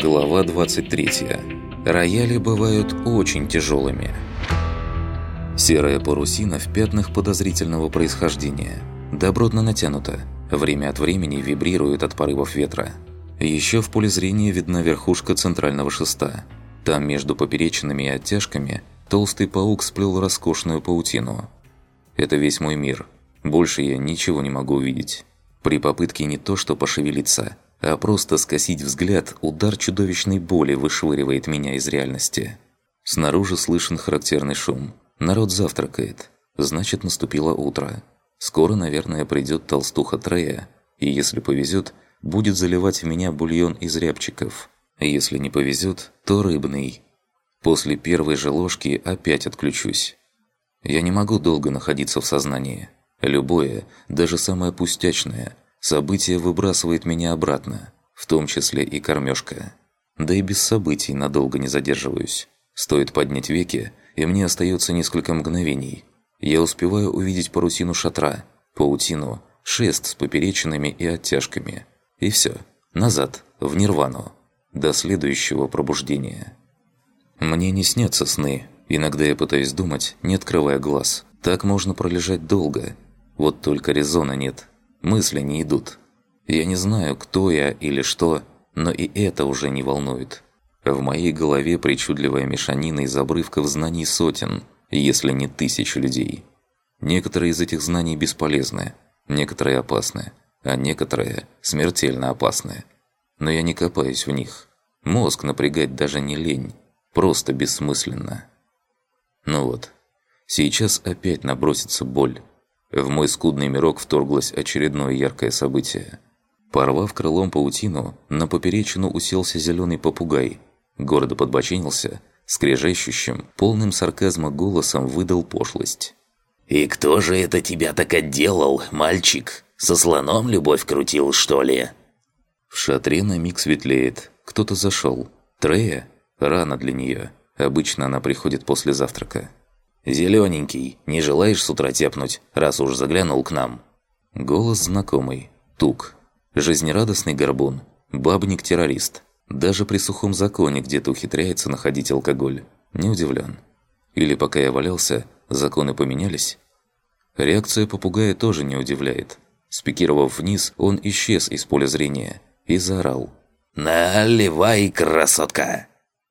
Глава 23. Рояли бывают очень тяжелыми. Серая парусина в пятнах подозрительного происхождения. Добротно натянута. Время от времени вибрирует от порывов ветра. Еще в поле зрения видна верхушка центрального шеста. Там между поперечинами и оттяжками толстый паук сплел роскошную паутину. Это весь мой мир. Больше я ничего не могу увидеть. При попытке не то что пошевелиться – а просто скосить взгляд, удар чудовищной боли вышвыривает меня из реальности. Снаружи слышен характерный шум. Народ завтракает. Значит, наступило утро. Скоро, наверное, придет толстуха Трея, и если повезет, будет заливать в меня бульон из рябчиков. Если не повезет, то рыбный. После первой же ложки опять отключусь. Я не могу долго находиться в сознании. Любое, даже самое пустячное – Событие выбрасывает меня обратно, в том числе и кормежка. Да и без событий надолго не задерживаюсь. Стоит поднять веки, и мне остается несколько мгновений. Я успеваю увидеть парусину шатра, паутину, шест с поперечинами и оттяжками. И все. Назад, в нирвану. До следующего пробуждения. Мне не снятся сны. Иногда я пытаюсь думать, не открывая глаз. Так можно пролежать долго. Вот только резона нет. Мысли не идут. Я не знаю, кто я или что, но и это уже не волнует. В моей голове причудливая мешанина из обрывков знаний сотен, если не тысяч людей. Некоторые из этих знаний бесполезны, некоторые опасны, а некоторые смертельно опасны. Но я не копаюсь в них. Мозг напрягать даже не лень, просто бессмысленно. Ну вот, сейчас опять набросится боль, в мой скудный мирок вторглось очередное яркое событие. Порвав крылом паутину, на поперечину уселся зеленый попугай. Гордо подбочинился, скрежещущим, полным сарказма голосом выдал пошлость. «И кто же это тебя так отделал, мальчик? Со слоном любовь крутил, что ли?» В шатре на миг светлеет. Кто-то зашел. Трея? Рано для нее. Обычно она приходит после завтрака. «Зелёненький, не желаешь с утра тепнуть, раз уж заглянул к нам?» Голос знакомый. Тук. Жизнерадостный горбун. Бабник-террорист. Даже при сухом законе где-то ухитряется находить алкоголь. Не удивлен. Или пока я валялся, законы поменялись? Реакция попугая тоже не удивляет. Спикировав вниз, он исчез из поля зрения и заорал. «Наливай, красотка!»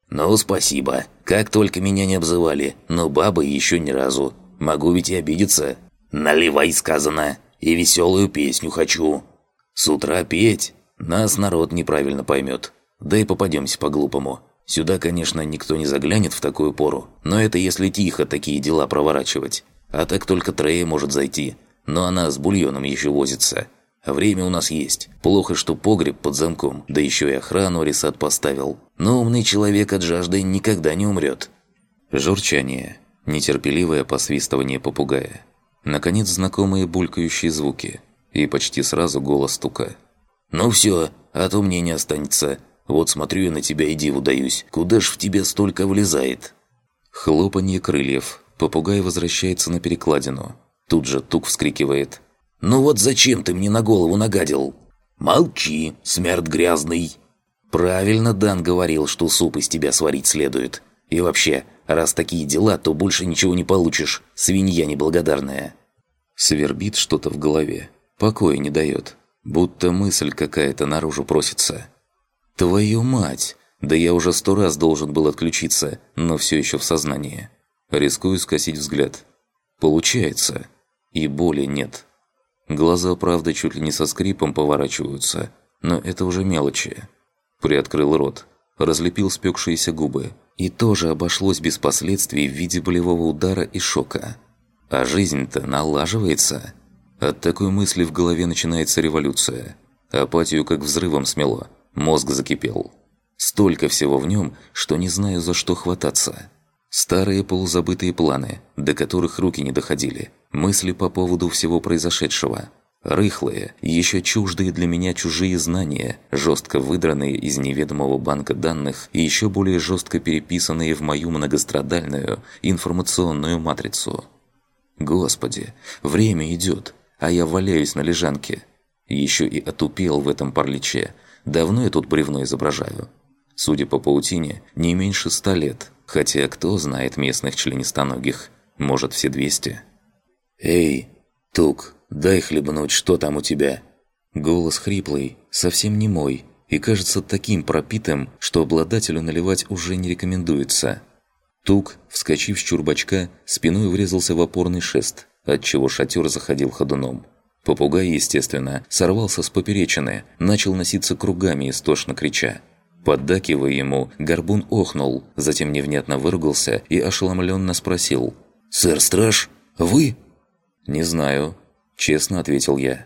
«Ну, спасибо. Как только меня не обзывали, но бабы еще ни разу. Могу ведь и обидеться. Наливай, сказано. И веселую песню хочу. С утра петь? Нас народ неправильно поймет. Да и попадемся по-глупому. Сюда, конечно, никто не заглянет в такую пору, но это если тихо такие дела проворачивать. А так только Трея может зайти. Но она с бульоном еще возится. Время у нас есть. Плохо, что погреб под замком, да еще и охрану Рисат поставил. Но умный человек от жажды никогда не умрет. Журчание. Нетерпеливое посвистывание попугая. Наконец, знакомые булькающие звуки. И почти сразу голос стука. «Ну все, а то мне не останется. Вот смотрю я на тебя и диву даюсь. Куда ж в тебя столько влезает?» Хлопанье крыльев. Попугай возвращается на перекладину. Тут же тук вскрикивает – «Ну вот зачем ты мне на голову нагадил?» «Молчи, смерть грязный!» «Правильно Дан говорил, что суп из тебя сварить следует. И вообще, раз такие дела, то больше ничего не получишь, свинья неблагодарная». Свербит что-то в голове, покоя не дает, будто мысль какая-то наружу просится. «Твою мать! Да я уже сто раз должен был отключиться, но все еще в сознании. Рискую скосить взгляд. Получается. И боли нет». Глаза, правда, чуть ли не со скрипом поворачиваются, но это уже мелочи. Приоткрыл рот, разлепил спекшиеся губы. И тоже обошлось без последствий в виде болевого удара и шока. А жизнь-то налаживается. От такой мысли в голове начинается революция. Апатию как взрывом смело. Мозг закипел. Столько всего в нем, что не знаю, за что хвататься. Старые полузабытые планы, до которых руки не доходили. Мысли по поводу всего произошедшего. Рыхлые, еще чуждые для меня чужие знания, жестко выдранные из неведомого банка данных и еще более жестко переписанные в мою многострадальную информационную матрицу. Господи, время идет, а я валяюсь на лежанке. Еще и отупел в этом парличе. Давно я тут бревно изображаю. Судя по паутине, не меньше ста лет. Хотя кто знает местных членистоногих? Может, все двести? «Эй, Тук, дай хлебнуть, что там у тебя?» Голос хриплый, совсем не мой, и кажется таким пропитым, что обладателю наливать уже не рекомендуется. Тук, вскочив с чурбачка, спиной врезался в опорный шест, отчего шатер заходил ходуном. Попугай, естественно, сорвался с поперечины, начал носиться кругами, истошно крича. Поддакивая ему, горбун охнул, затем невнятно выругался и ошеломленно спросил. «Сэр Страж, вы?» «Не знаю», – честно ответил я.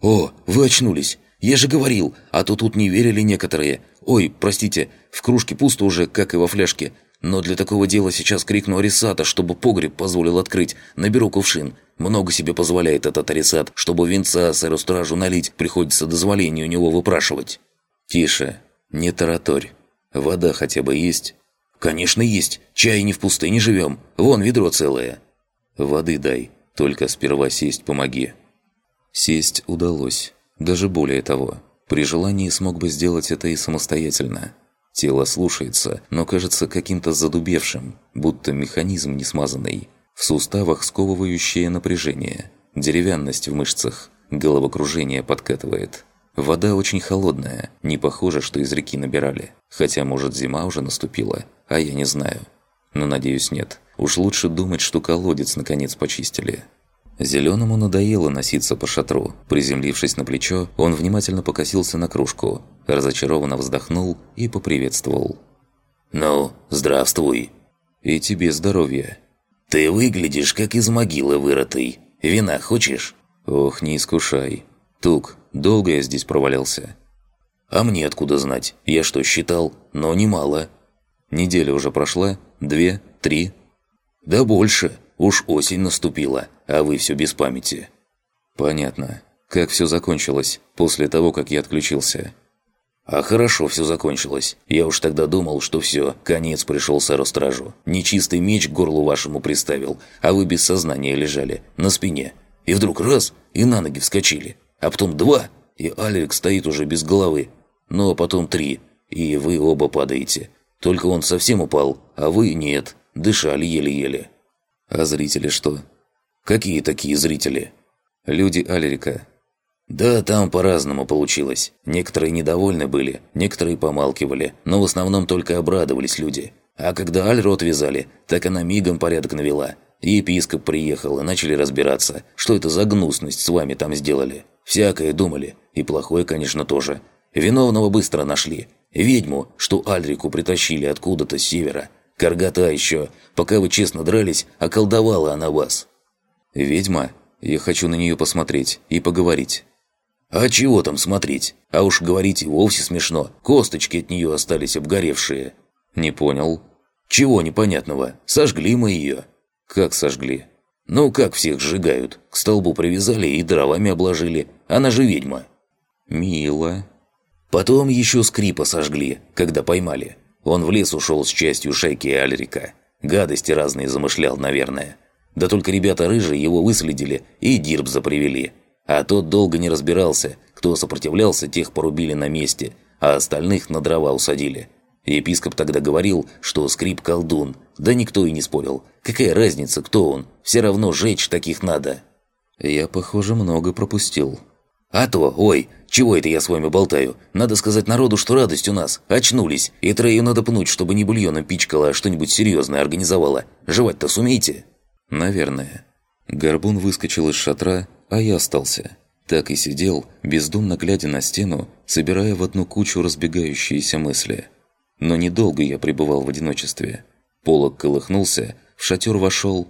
«О, вы очнулись! Я же говорил, а то тут не верили некоторые. Ой, простите, в кружке пусто уже, как и во фляжке. Но для такого дела сейчас крикну Арисата, чтобы погреб позволил открыть. Наберу кувшин. Много себе позволяет этот Арисат, чтобы винца сэру стражу налить, приходится дозволение у него выпрашивать». «Тише, не тараторь. Вода хотя бы есть?» «Конечно есть. Чай не в пустыне живем. Вон ведро целое». «Воды дай. Только сперва сесть помоги». Сесть удалось. Даже более того, при желании смог бы сделать это и самостоятельно. Тело слушается, но кажется каким-то задубевшим, будто механизм не смазанный. В суставах сковывающее напряжение, деревянность в мышцах, головокружение подкатывает. Вода очень холодная, не похоже, что из реки набирали. Хотя, может, зима уже наступила, а я не знаю. Но, надеюсь, нет. Уж лучше думать, что колодец наконец почистили. Зеленому надоело носиться по шатру. Приземлившись на плечо, он внимательно покосился на кружку, разочарованно вздохнул и поприветствовал. «Ну, здравствуй!» «И тебе здоровья!» «Ты выглядишь, как из могилы вырытый. Вина хочешь?» «Ох, не искушай. Тук, долго я здесь провалялся?» «А мне откуда знать? Я что, считал? Но немало». «Неделя уже прошла? Две? Три?» «Да больше. Уж осень наступила, а вы все без памяти». «Понятно. Как все закончилось после того, как я отключился?» «А хорошо все закончилось. Я уж тогда думал, что все, конец пришел сэру-стражу. Нечистый меч к горлу вашему приставил, а вы без сознания лежали, на спине. И вдруг раз, и на ноги вскочили. А потом два, и Алик стоит уже без головы. Ну а потом три, и вы оба падаете. Только он совсем упал, а вы нет, дышали еле-еле». А зрители что? Какие такие зрители? Люди Алерика. Да, там по-разному получилось. Некоторые недовольны были, некоторые помалкивали, но в основном только обрадовались люди. А когда Альрот вязали, так она мигом порядок навела. Епископ приехал, и начали разбираться, что это за гнусность с вами там сделали. Всякое думали, и плохое, конечно, тоже. Виновного быстро нашли. Ведьму, что Альрику притащили откуда-то с севера – Каргота еще, пока вы честно дрались, околдовала она вас». «Ведьма? Я хочу на нее посмотреть и поговорить». «А чего там смотреть? А уж говорить и вовсе смешно. Косточки от нее остались обгоревшие». «Не понял». «Чего непонятного? Сожгли мы ее». «Как сожгли?» «Ну, как всех сжигают. К столбу привязали и дровами обложили. Она же ведьма». «Мило». Потом еще скрипа сожгли, когда поймали. Он в лес ушел с частью шайки Альрика. Гадости разные замышлял, наверное. Да только ребята рыжие его выследили и Дирбза привели. А тот долго не разбирался. Кто сопротивлялся, тех порубили на месте, а остальных на дрова усадили. Епископ тогда говорил, что скрип колдун. Да никто и не спорил. Какая разница, кто он? Все равно жечь таких надо. Я, похоже, много пропустил. А то, ой, чего это я с вами болтаю? Надо сказать народу, что радость у нас. Очнулись. И Трею надо пнуть, чтобы не бульоном пичкала, а что-нибудь серьезное организовала. Жевать-то сумеете?» «Наверное». Горбун выскочил из шатра, а я остался. Так и сидел, бездумно глядя на стену, собирая в одну кучу разбегающиеся мысли. Но недолго я пребывал в одиночестве. Полок колыхнулся, в шатер вошел...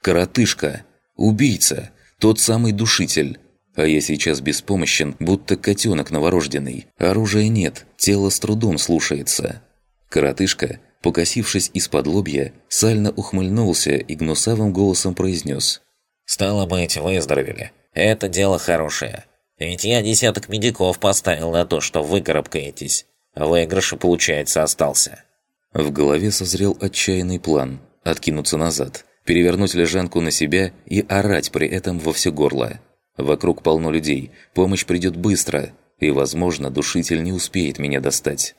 Коротышка! Убийца! Тот самый душитель! А я сейчас беспомощен, будто котенок новорожденный. Оружия нет, тело с трудом слушается. Коротышка, покосившись из-под лобья, сально ухмыльнулся и гнусавым голосом произнес. «Стало быть, выздоровели. Это дело хорошее. Ведь я десяток медиков поставил на то, что вы карабкаетесь. Выигрыш, получается, остался». В голове созрел отчаянный план – откинуться назад, перевернуть лежанку на себя и орать при этом во все горло. Вокруг полно людей, помощь придет быстро, и, возможно, душитель не успеет меня достать.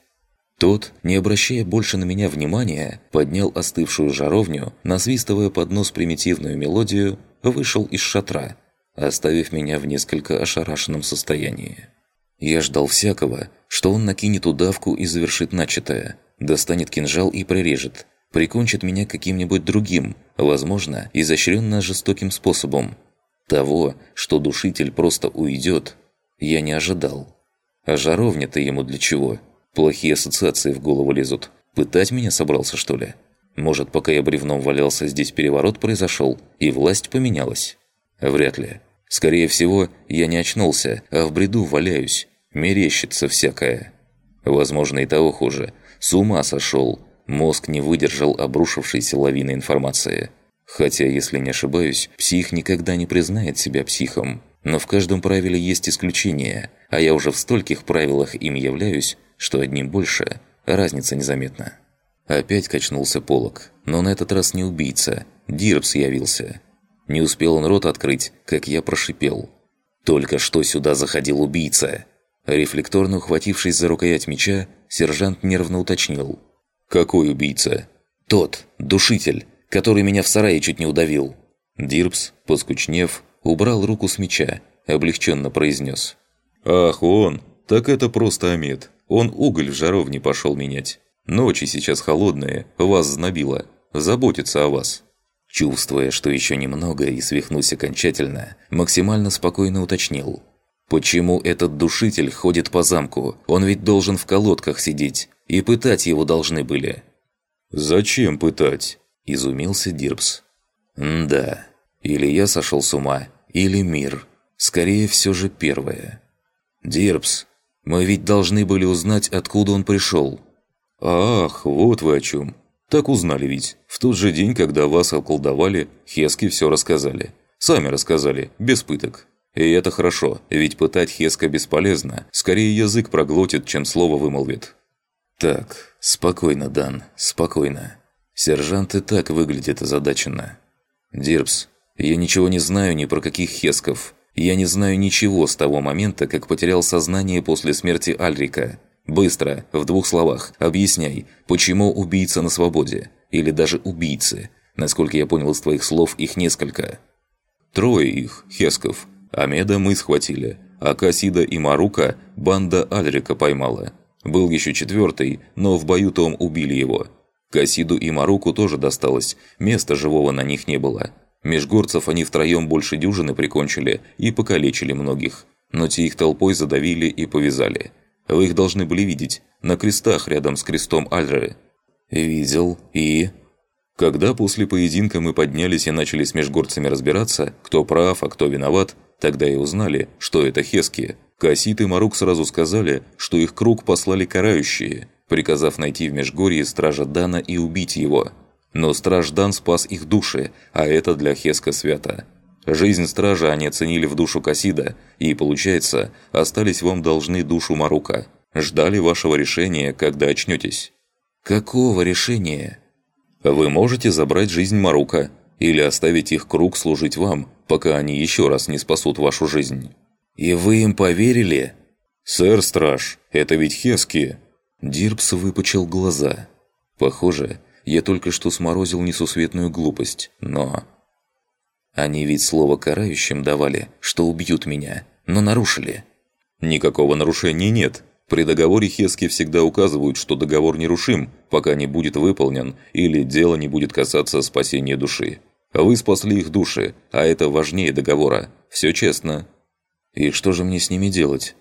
Тот, не обращая больше на меня внимания, поднял остывшую жаровню, насвистывая под нос примитивную мелодию, вышел из шатра, оставив меня в несколько ошарашенном состоянии. Я ждал всякого, что он накинет удавку и завершит начатое, достанет кинжал и прирежет, прикончит меня каким-нибудь другим, возможно, изощренно жестоким способом. Того, что душитель просто уйдет, я не ожидал. А жаровня-то ему для чего? Плохие ассоциации в голову лезут. Пытать меня собрался, что ли? Может, пока я бревном валялся, здесь переворот произошел, и власть поменялась? Вряд ли. Скорее всего, я не очнулся, а в бреду валяюсь. Мерещится всякое. Возможно, и того хуже. С ума сошел. Мозг не выдержал обрушившейся лавины информации. Хотя, если не ошибаюсь, псих никогда не признает себя психом. Но в каждом правиле есть исключение, а я уже в стольких правилах им являюсь, что одним больше, разница незаметна. Опять качнулся полок, но на этот раз не убийца, Дирбс явился. Не успел он рот открыть, как я прошипел. «Только что сюда заходил убийца!» Рефлекторно ухватившись за рукоять меча, сержант нервно уточнил. «Какой убийца?» «Тот, душитель, который меня в сарае чуть не удавил». Дирбс, поскучнев, убрал руку с меча, облегченно произнес. «Ах, он! Так это просто Амет. Он уголь в жаровне пошел менять. Ночи сейчас холодные, вас знобило. Заботится о вас». Чувствуя, что еще немного и свихнусь окончательно, максимально спокойно уточнил. «Почему этот душитель ходит по замку? Он ведь должен в колодках сидеть. И пытать его должны были». «Зачем пытать?» – изумился Дирбс. «Да. Или я сошел с ума, или мир. Скорее все же первое. Дирбс, мы ведь должны были узнать, откуда он пришел». «Ах, вот вы о чем. Так узнали ведь. В тот же день, когда вас околдовали, Хески все рассказали. Сами рассказали, без пыток. И это хорошо, ведь пытать Хеска бесполезно. Скорее язык проглотит, чем слово вымолвит». «Так, спокойно, Дан, спокойно. Сержант и так выглядит озадаченно. Дирбс, я ничего не знаю ни про каких Хесков. Я не знаю ничего с того момента, как потерял сознание после смерти Альрика. Быстро, в двух словах, объясняй, почему убийца на свободе? Или даже убийцы? Насколько я понял из твоих слов, их несколько. Трое их, Хесков. Амеда мы схватили, а Касида и Марука банда Альрика поймала. Был еще четвертый, но в бою том убили его. Касиду и Маруку тоже досталось, места живого на них не было. Межгорцев они втроем больше дюжины прикончили и покалечили многих, но те их толпой задавили и повязали. Вы их должны были видеть, на крестах рядом с крестом Альры. Видел и... Когда после поединка мы поднялись и начали с межгорцами разбираться, кто прав, а кто виноват, тогда и узнали, что это Хески. Кассит и Марук сразу сказали, что их круг послали карающие, приказав найти в Межгорье стража Дана и убить его – но страж Дан спас их души, а это для Хеска свято. Жизнь стража они оценили в душу Касида, и, получается, остались вам должны душу Марука. Ждали вашего решения, когда очнетесь. Какого решения? Вы можете забрать жизнь Марука, или оставить их круг служить вам, пока они еще раз не спасут вашу жизнь. И вы им поверили? Сэр Страж, это ведь Хески. Дирбс выпучил глаза. Похоже, я только что сморозил несусветную глупость, но... Они ведь слово карающим давали, что убьют меня, но нарушили. Никакого нарушения нет. При договоре Хески всегда указывают, что договор нерушим, пока не будет выполнен или дело не будет касаться спасения души. Вы спасли их души, а это важнее договора. Все честно. И что же мне с ними делать?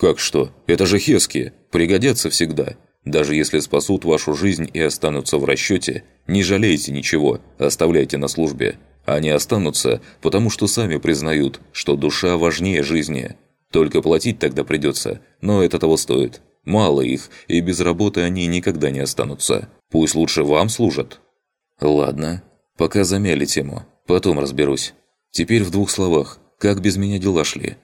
Как что? Это же Хески. Пригодятся всегда. Даже если спасут вашу жизнь и останутся в расчете, не жалейте ничего, оставляйте на службе. Они останутся, потому что сами признают, что душа важнее жизни. Только платить тогда придется, но это того стоит. Мало их, и без работы они никогда не останутся. Пусть лучше вам служат. Ладно, пока замяли тему, потом разберусь. Теперь в двух словах, как без меня дела шли?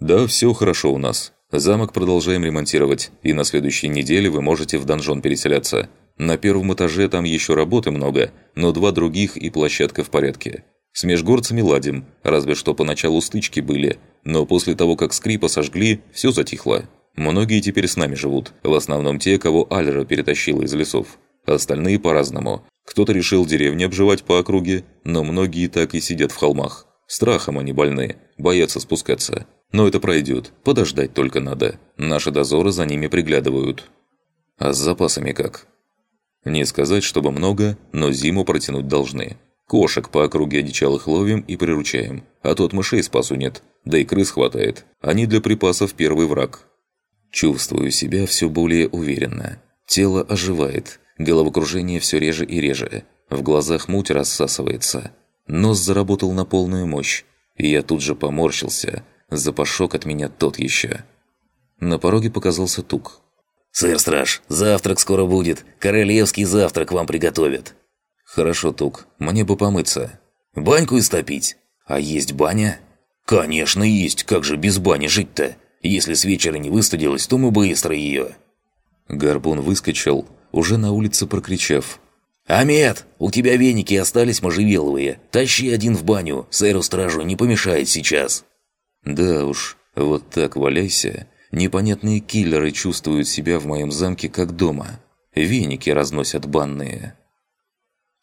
Да, все хорошо у нас. Замок продолжаем ремонтировать, и на следующей неделе вы можете в донжон переселяться. На первом этаже там еще работы много, но два других и площадка в порядке. С межгорцами ладим, разве что поначалу стычки были, но после того, как скрипа сожгли, все затихло. Многие теперь с нами живут, в основном те, кого Альра перетащила из лесов. Остальные по-разному. Кто-то решил деревни обживать по округе, но многие так и сидят в холмах. Страхом они больны, боятся спускаться. Но это пройдет, подождать только надо. Наши дозоры за ними приглядывают. А с запасами как? Не сказать, чтобы много, но зиму протянуть должны. Кошек по округе одичалых ловим и приручаем, а то мышей спасу нет, да и крыс хватает. Они для припасов первый враг. Чувствую себя все более уверенно. Тело оживает, головокружение все реже и реже. В глазах муть рассасывается. Нос заработал на полную мощь, и я тут же поморщился. Запашок от меня тот еще. На пороге показался Тук. «Сэр Страж, завтрак скоро будет. Королевский завтрак вам приготовят». «Хорошо, Тук. Мне бы помыться». «Баньку истопить? А есть баня?» «Конечно есть. Как же без бани жить-то? Если с вечера не выстудилась, то мы быстро ее». Горбун выскочил, уже на улице прокричав. «Амет, у тебя веники остались можжевеловые. Тащи один в баню, сэру-стражу не помешает сейчас». «Да уж, вот так валяйся. Непонятные киллеры чувствуют себя в моем замке как дома. Веники разносят банные».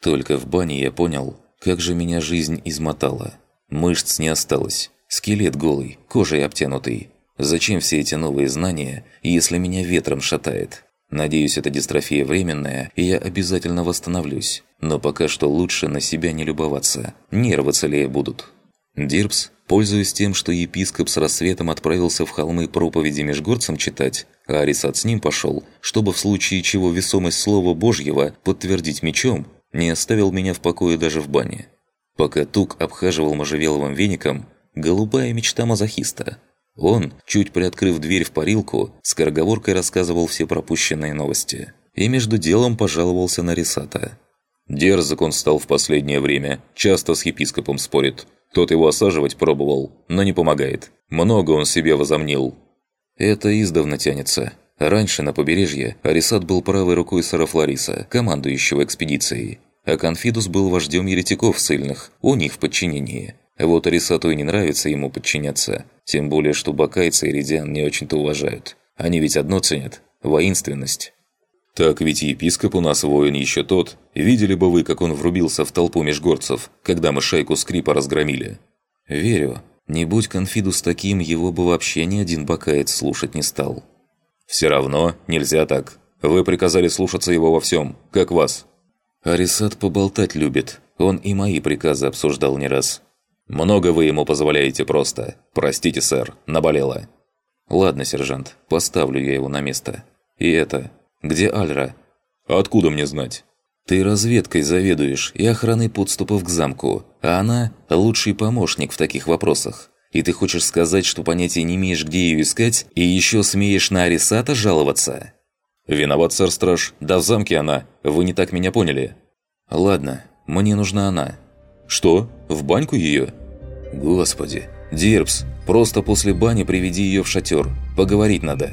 Только в бане я понял, как же меня жизнь измотала. Мышц не осталось, скелет голый, кожей обтянутый. Зачем все эти новые знания, если меня ветром шатает? Надеюсь, это дистрофия временная, и я обязательно восстановлюсь. Но пока что лучше на себя не любоваться. Нервы целее будут. Дирбс, пользуясь тем, что епископ с рассветом отправился в холмы проповеди межгорцам читать, а Арисат с ним пошел, чтобы в случае чего весомость слова Божьего подтвердить мечом, не оставил меня в покое даже в бане. Пока Тук обхаживал можжевеловым веником, голубая мечта мазохиста – он, чуть приоткрыв дверь в парилку, скороговоркой рассказывал все пропущенные новости. И между делом пожаловался на Рисата. Дерзок он стал в последнее время, часто с епископом спорит. Тот его осаживать пробовал, но не помогает. Много он себе возомнил. Это издавна тянется. Раньше на побережье Арисат был правой рукой сэра Флориса, командующего экспедицией. А Конфидус был вождем еретиков сильных, у них в подчинении. Вот Арисату и не нравится ему подчиняться, тем более, что бакайцы и редиан не очень-то уважают. Они ведь одно ценят – воинственность. Так ведь епископ у нас воин еще тот. Видели бы вы, как он врубился в толпу межгорцев, когда мы шайку скрипа разгромили. Верю. Не будь Конфидус таким, его бы вообще ни один бакаец слушать не стал. Все равно нельзя так. Вы приказали слушаться его во всем, как вас. Арисат поболтать любит. Он и мои приказы обсуждал не раз. «Много вы ему позволяете просто. Простите, сэр, наболело». «Ладно, сержант, поставлю я его на место. И это... Где Альра?» «Откуда мне знать?» «Ты разведкой заведуешь и охраной подступов к замку, а она – лучший помощник в таких вопросах. И ты хочешь сказать, что понятия не имеешь, где ее искать, и еще смеешь на Арисата жаловаться?» «Виноват, сэр-страж. Да в замке она. Вы не так меня поняли». «Ладно, мне нужна она». «Что? В баньку ее?» «Господи! Дирбс, просто после бани приведи ее в шатер. Поговорить надо».